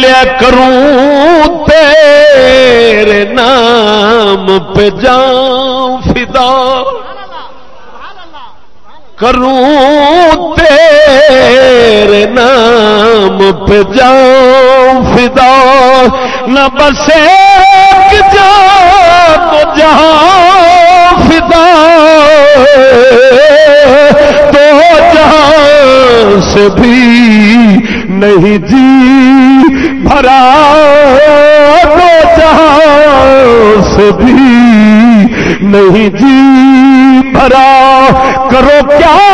ملیا کروں تیرے نام پہ جاؤں فدا کروں تیرے نام پہ جاؤں فدا نہ بس ایک جا تو جہاں فدا تو جہاں سے بھی نہیں جی بھرا تو جہاں سے بھی نہیں جی بھرا کرو کیا